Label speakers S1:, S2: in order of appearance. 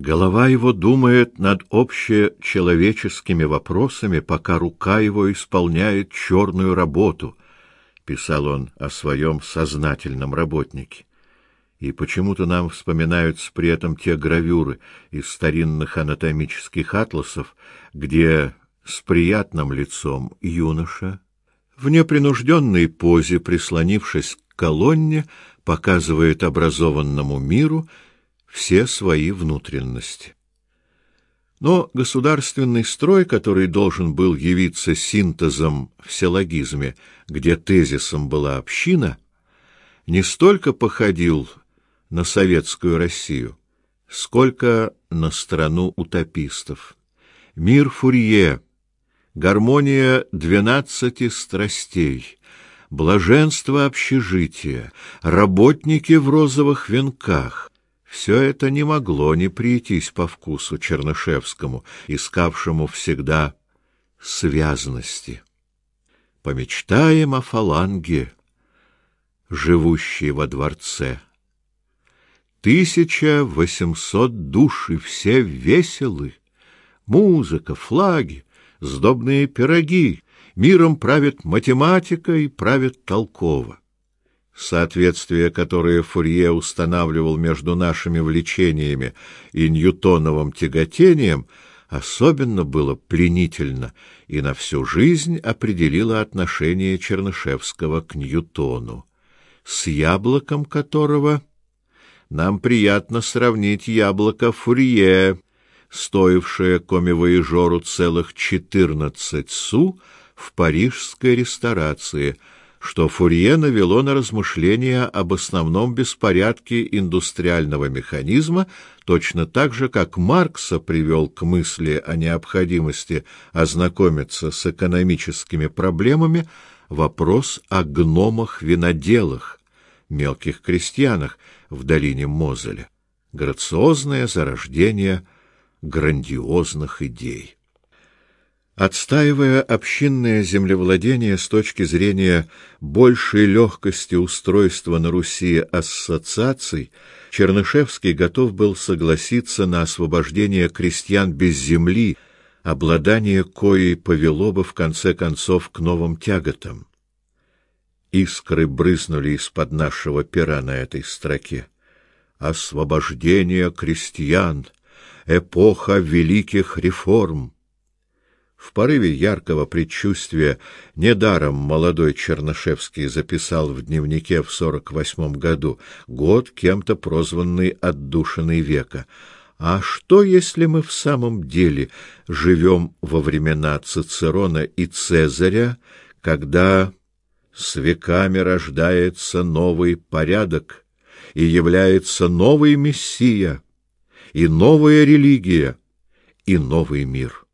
S1: Голова его думает над общечеловеческими вопросами, пока рука его исполняет черную работу, писал он о своем сознательном работнике. И почему-то нам вспоминаются при этом те гравюры из старинных анатомических атласов, где с приятным лицом юноша в непринужденной позе, прислонившись к колонне, показывает образованному миру все свои внутренности. Но государственный строй, который должен был явиться синтезом в силлогизме, где тезисом была община, не столько походил на советскую Россию, сколько на страну утопистов. Мир Фурье, гармония двенадцати страстей, блаженство общежития, работники в розовых венках, все это не могло не прийтись по вкусу Чернышевскому, искавшему всегда связности. Помечтаем о фаланге, живущей во дворце. Тысяча восемьсот душ, и все веселы. Музыка, флаги, сдобные пироги. Миром правит математика и правит толково соответствие, которое Фурье устанавливал между нашими влечениями и ньютоновым тяготением, особенно было пленительно и на всю жизнь определило отношение Чернышевского к Ньютону, с яблоком которого нам приятно сравнить яблоко Фурье, стоившее комивояжеру целых четырнадцать су в парижской ресторации — что Фурье навело на размышления об основном беспорядке индустриального механизма, точно так же, как Маркса привел к мысли о необходимости ознакомиться с экономическими проблемами вопрос о гномах-виноделах, мелких крестьянах в долине Мозеля, грациозное зарождение грандиозных идей. Отстаивая общинное землевладение с точки зрения большей легкости устройства на Руси ассоциаций, Чернышевский готов был согласиться на освобождение крестьян без земли, обладание коей повело бы в конце концов к новым тяготам. Искры брызнули из-под нашего пера на этой строке. Освобождение крестьян, эпоха великих реформ. В порыве яркого предчувствия недаром молодой Чернышевский записал в дневнике в сорок восьмом году год кем-то прозванный отдушиной века. А что, если мы в самом деле живем во времена Цицерона и Цезаря, когда с веками рождается новый порядок и является новый мессия, и новая религия, и новый мир?